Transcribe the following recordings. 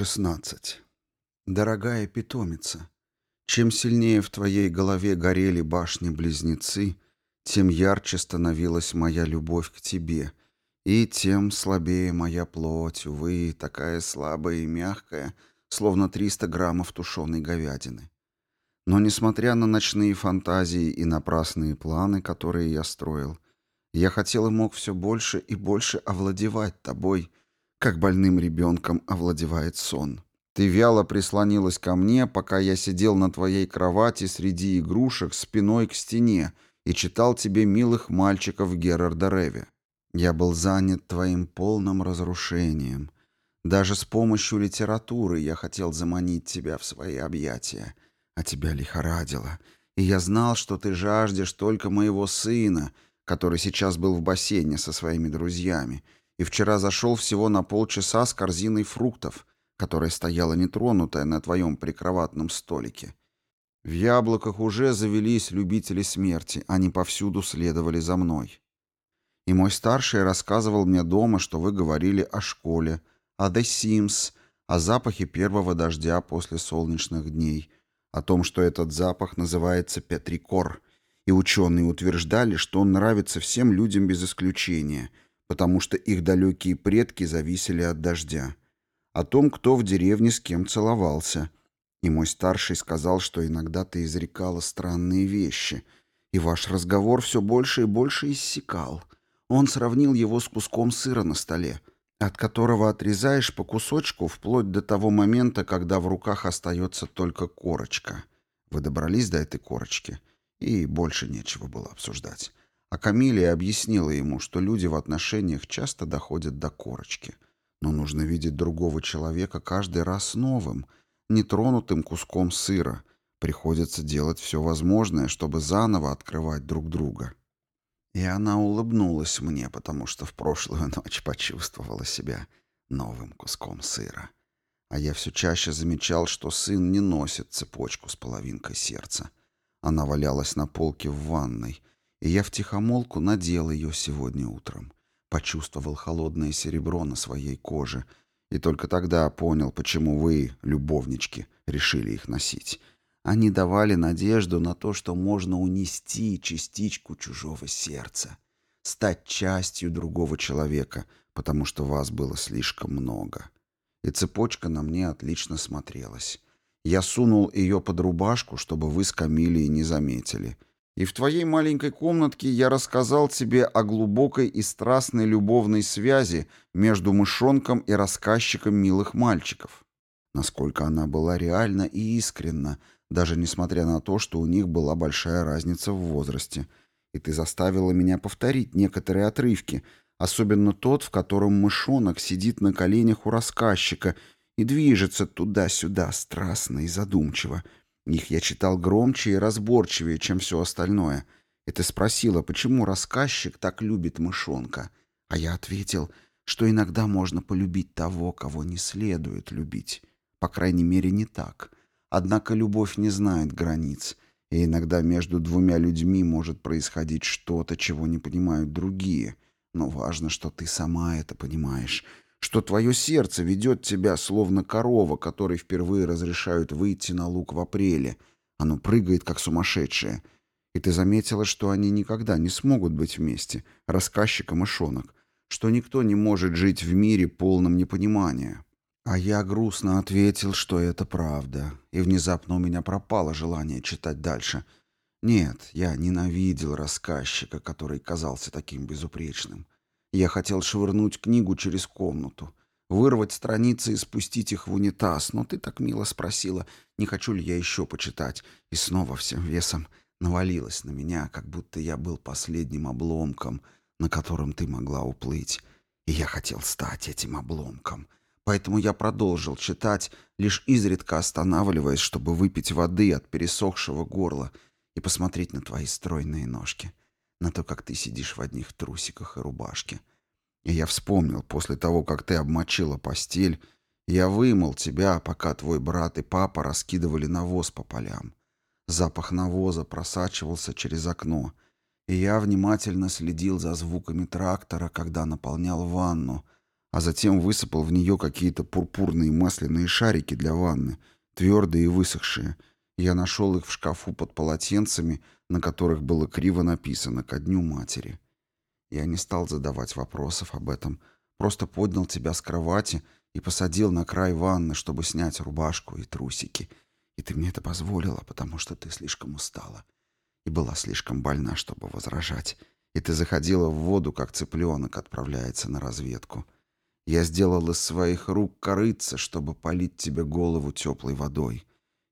16. Дорогая питомица, чем сильнее в твоей голове горели башни-близнецы, тем ярче становилась моя любовь к тебе, и тем слабее моя плоть, увы, такая слабая и мягкая, словно 300 граммов тушеной говядины. Но несмотря на ночные фантазии и напрасные планы, которые я строил, я хотел и мог все больше и больше овладевать тобой — как больным ребенком овладевает сон. Ты вяло прислонилась ко мне, пока я сидел на твоей кровати среди игрушек спиной к стене и читал тебе милых мальчиков Герарда Реви. Я был занят твоим полным разрушением. Даже с помощью литературы я хотел заманить тебя в свои объятия, а тебя лихорадило. И я знал, что ты жаждешь только моего сына, который сейчас был в бассейне со своими друзьями, и вчера зашел всего на полчаса с корзиной фруктов, которая стояла нетронутая на твоем прикроватном столике. В яблоках уже завелись любители смерти, они повсюду следовали за мной. И мой старший рассказывал мне дома, что вы говорили о школе, о The Sims, о запахе первого дождя после солнечных дней, о том, что этот запах называется петрикор, и ученые утверждали, что он нравится всем людям без исключения — потому что их далекие предки зависели от дождя. О том, кто в деревне с кем целовался. И мой старший сказал, что иногда ты изрекала странные вещи, и ваш разговор все больше и больше иссякал. Он сравнил его с куском сыра на столе, от которого отрезаешь по кусочку вплоть до того момента, когда в руках остается только корочка. Вы добрались до этой корочки, и больше нечего было обсуждать. А Камилия объяснила ему, что люди в отношениях часто доходят до корочки. Но нужно видеть другого человека каждый раз новым, нетронутым куском сыра. Приходится делать все возможное, чтобы заново открывать друг друга. И она улыбнулась мне, потому что в прошлую ночь почувствовала себя новым куском сыра. А я все чаще замечал, что сын не носит цепочку с половинкой сердца. Она валялась на полке в ванной — и я втихомолку надел ее сегодня утром. Почувствовал холодное серебро на своей коже, и только тогда понял, почему вы, любовнички, решили их носить. Они давали надежду на то, что можно унести частичку чужого сердца, стать частью другого человека, потому что вас было слишком много. И цепочка на мне отлично смотрелась. Я сунул ее под рубашку, чтобы вы с Камилией не заметили — и в твоей маленькой комнатке я рассказал тебе о глубокой и страстной любовной связи между мышонком и рассказчиком милых мальчиков. Насколько она была реальна и искренна, даже несмотря на то, что у них была большая разница в возрасте. И ты заставила меня повторить некоторые отрывки, особенно тот, в котором мышонок сидит на коленях у рассказчика и движется туда-сюда страстно и задумчиво, их я читал громче и разборчивее, чем все остальное. И ты спросила, почему рассказчик так любит мышонка. А я ответил, что иногда можно полюбить того, кого не следует любить. По крайней мере, не так. Однако любовь не знает границ, и иногда между двумя людьми может происходить что-то, чего не понимают другие. Но важно, что ты сама это понимаешь — что твое сердце ведет тебя, словно корова, которой впервые разрешают выйти на луг в апреле. Оно прыгает, как сумасшедшее. И ты заметила, что они никогда не смогут быть вместе, рассказчик и мышонок, что никто не может жить в мире полном непонимания. А я грустно ответил, что это правда, и внезапно у меня пропало желание читать дальше. Нет, я ненавидел рассказчика, который казался таким безупречным. Я хотел швырнуть книгу через комнату, вырвать страницы и спустить их в унитаз, но ты так мило спросила, не хочу ли я еще почитать, и снова всем весом навалилась на меня, как будто я был последним обломком, на котором ты могла уплыть. И я хотел стать этим обломком. Поэтому я продолжил читать, лишь изредка останавливаясь, чтобы выпить воды от пересохшего горла и посмотреть на твои стройные ножки на то, как ты сидишь в одних трусиках и рубашке. И я вспомнил, после того, как ты обмочила постель, я вымыл тебя, пока твой брат и папа раскидывали навоз по полям. Запах навоза просачивался через окно, и я внимательно следил за звуками трактора, когда наполнял ванну, а затем высыпал в нее какие-то пурпурные масляные шарики для ванны, твердые и высохшие. Я нашел их в шкафу под полотенцами, на которых было криво написано «Ко дню матери». Я не стал задавать вопросов об этом, просто поднял тебя с кровати и посадил на край ванны, чтобы снять рубашку и трусики. И ты мне это позволила, потому что ты слишком устала и была слишком больна, чтобы возражать. И ты заходила в воду, как цыпленок отправляется на разведку. Я сделал из своих рук корыца, чтобы полить тебе голову теплой водой.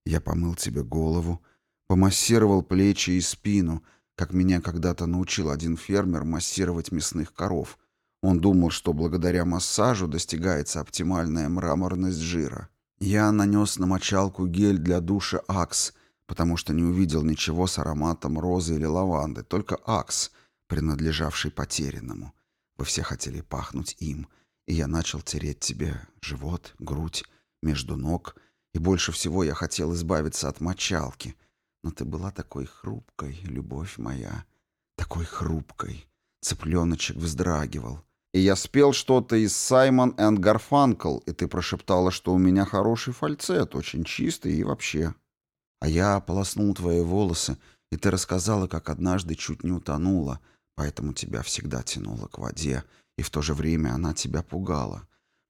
Я помыл тебе голову, помассировал плечи и спину, как меня когда-то научил один фермер массировать мясных коров. Он думал, что благодаря массажу достигается оптимальная мраморность жира. Я нанес на мочалку гель для душа «Акс», потому что не увидел ничего с ароматом розы или лаванды, только «Акс», принадлежавший потерянному. Вы все хотели пахнуть им — и я начал тереть тебе живот, грудь, между ног, и больше всего я хотел избавиться от мочалки. Но ты была такой хрупкой, любовь моя, такой хрупкой. Цыпленочек вздрагивал. И я спел что-то из «Саймон энд Гарфанкл», и ты прошептала, что у меня хороший фальцет, очень чистый и вообще. А я ополоснул твои волосы, и ты рассказала, как однажды чуть не утонула, поэтому тебя всегда тянуло к воде, и в то же время она тебя пугала.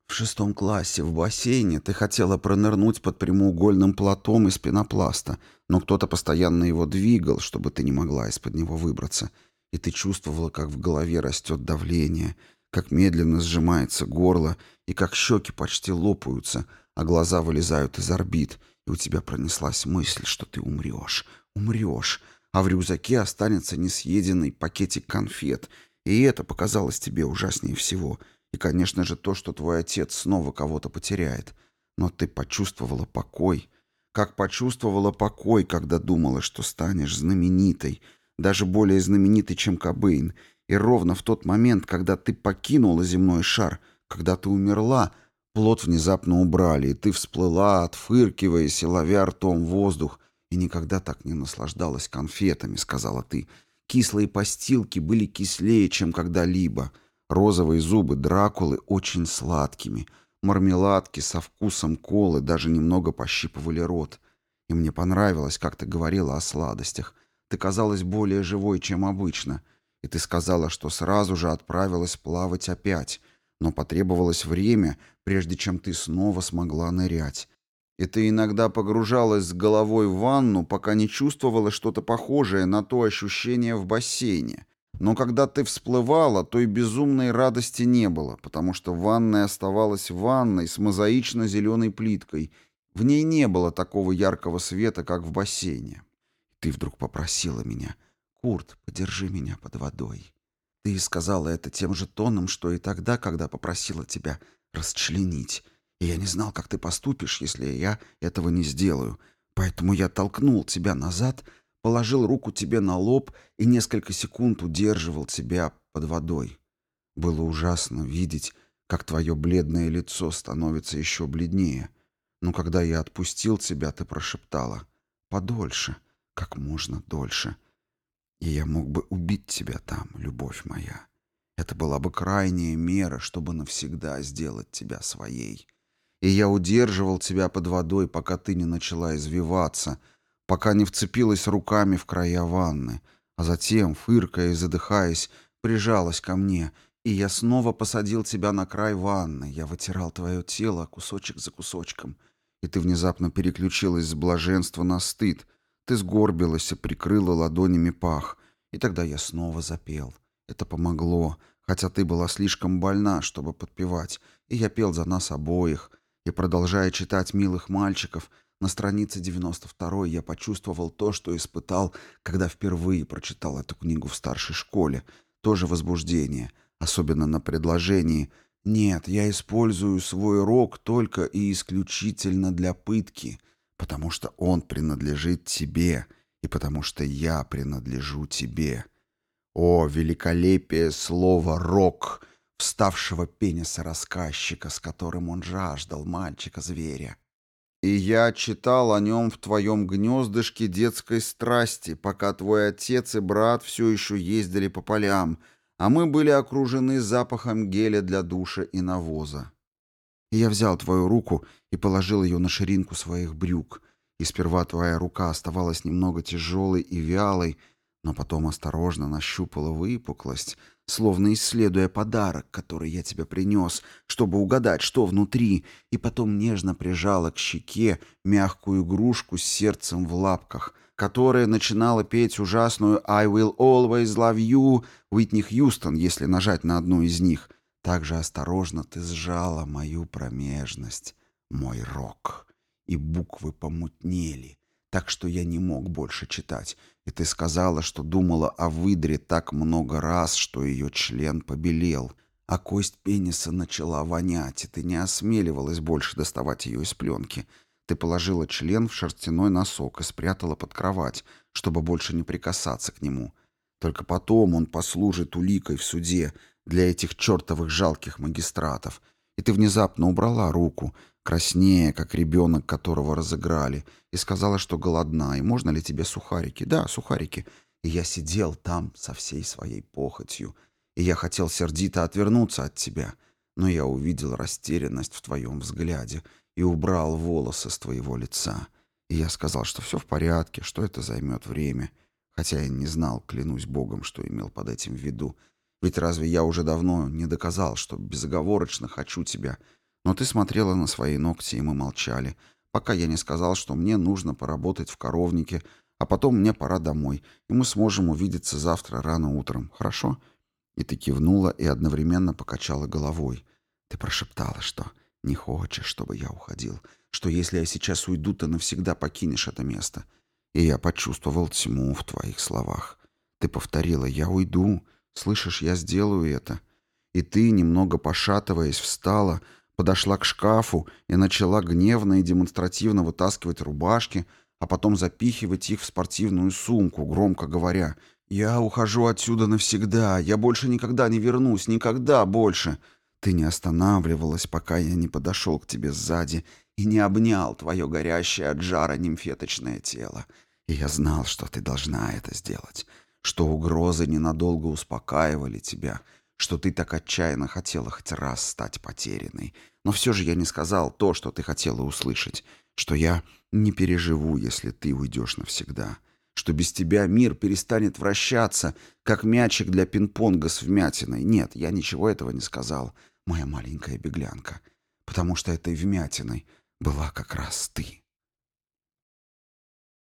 В шестом классе в бассейне ты хотела пронырнуть под прямоугольным платом из пенопласта, но кто-то постоянно его двигал, чтобы ты не могла из-под него выбраться. И ты чувствовала, как в голове растет давление, как медленно сжимается горло и как щеки почти лопаются, а глаза вылезают из орбит, и у тебя пронеслась мысль, что ты умрешь, умрешь, а в рюкзаке останется несъеденный пакетик конфет — и это показалось тебе ужаснее всего. И, конечно же, то, что твой отец снова кого-то потеряет. Но ты почувствовала покой. Как почувствовала покой, когда думала, что станешь знаменитой. Даже более знаменитой, чем Кобейн. И ровно в тот момент, когда ты покинула земной шар, когда ты умерла, плод внезапно убрали, и ты всплыла, отфыркиваясь и ловя ртом воздух, и никогда так не наслаждалась конфетами, сказала ты, — Кислые постилки были кислее, чем когда-либо. Розовые зубы Дракулы очень сладкими. Мармеладки со вкусом колы даже немного пощипывали рот. И мне понравилось, как ты говорила о сладостях. Ты казалась более живой, чем обычно. И ты сказала, что сразу же отправилась плавать опять. Но потребовалось время, прежде чем ты снова смогла нырять и ты иногда погружалась с головой в ванну, пока не чувствовала что-то похожее на то ощущение в бассейне. Но когда ты всплывала, той безумной радости не было, потому что ванная оставалась ванной с мозаично-зеленой плиткой. В ней не было такого яркого света, как в бассейне. Ты вдруг попросила меня, «Курт, подержи меня под водой». Ты сказала это тем же тоном, что и тогда, когда попросила тебя расчленить. И я не знал, как ты поступишь, если я этого не сделаю. Поэтому я толкнул тебя назад, положил руку тебе на лоб и несколько секунд удерживал тебя под водой. Было ужасно видеть, как твое бледное лицо становится еще бледнее. Но когда я отпустил тебя, ты прошептала «Подольше, как можно дольше». И я мог бы убить тебя там, любовь моя. Это была бы крайняя мера, чтобы навсегда сделать тебя своей и я удерживал тебя под водой, пока ты не начала извиваться, пока не вцепилась руками в края ванны, а затем, фыркая и задыхаясь, прижалась ко мне, и я снова посадил тебя на край ванны, я вытирал твое тело кусочек за кусочком, и ты внезапно переключилась с блаженства на стыд, ты сгорбилась и прикрыла ладонями пах, и тогда я снова запел. Это помогло, хотя ты была слишком больна, чтобы подпевать, и я пел за нас обоих, и продолжая читать «Милых мальчиков», на странице 92 я почувствовал то, что испытал, когда впервые прочитал эту книгу в старшей школе. Тоже возбуждение, особенно на предложении «Нет, я использую свой рог только и исключительно для пытки, потому что он принадлежит тебе, и потому что я принадлежу тебе». О, великолепие слова «рок», вставшего пениса-рассказчика, с которым он жаждал мальчика-зверя. И я читал о нем в твоем гнездышке детской страсти, пока твой отец и брат все еще ездили по полям, а мы были окружены запахом геля для душа и навоза. И я взял твою руку и положил ее на ширинку своих брюк, и сперва твоя рука оставалась немного тяжелой и вялой, но потом осторожно нащупала выпуклость, словно исследуя подарок, который я тебе принес, чтобы угадать, что внутри, и потом нежно прижала к щеке мягкую игрушку с сердцем в лапках, которая начинала петь ужасную «I will always love you» Уитни Хьюстон, если нажать на одну из них. Так же осторожно ты сжала мою промежность, мой рок, и буквы помутнели, так что я не мог больше читать, и ты сказала, что думала о выдре так много раз, что ее член побелел, а кость пениса начала вонять, и ты не осмеливалась больше доставать ее из пленки. Ты положила член в шерстяной носок и спрятала под кровать, чтобы больше не прикасаться к нему. Только потом он послужит уликой в суде для этих чертовых жалких магистратов. И ты внезапно убрала руку, краснее, как ребенок, которого разыграли, и сказала, что голодна, и можно ли тебе сухарики? Да, сухарики. И я сидел там со всей своей похотью, и я хотел сердито отвернуться от тебя, но я увидел растерянность в твоем взгляде и убрал волосы с твоего лица. И я сказал, что все в порядке, что это займет время, хотя я не знал, клянусь Богом, что имел под этим в виду. Ведь разве я уже давно не доказал, что безоговорочно хочу тебя, — но ты смотрела на свои ногти, и мы молчали, пока я не сказал, что мне нужно поработать в коровнике, а потом мне пора домой, и мы сможем увидеться завтра рано утром. Хорошо?» И ты кивнула и одновременно покачала головой. Ты прошептала, что не хочешь, чтобы я уходил, что если я сейчас уйду, ты навсегда покинешь это место. И я почувствовал тьму в твоих словах. Ты повторила «я уйду», слышишь, я сделаю это. И ты, немного пошатываясь, встала, подошла к шкафу и начала гневно и демонстративно вытаскивать рубашки, а потом запихивать их в спортивную сумку, громко говоря «Я ухожу отсюда навсегда, я больше никогда не вернусь, никогда больше!» Ты не останавливалась, пока я не подошел к тебе сзади и не обнял твое горящее от жара нимфеточное тело. И я знал, что ты должна это сделать, что угрозы ненадолго успокаивали тебя — что ты так отчаянно хотела хоть раз стать потерянной. Но все же я не сказал то, что ты хотела услышать, что я не переживу, если ты уйдешь навсегда, что без тебя мир перестанет вращаться, как мячик для пинг-понга с вмятиной. Нет, я ничего этого не сказал, моя маленькая беглянка, потому что этой вмятиной была как раз ты».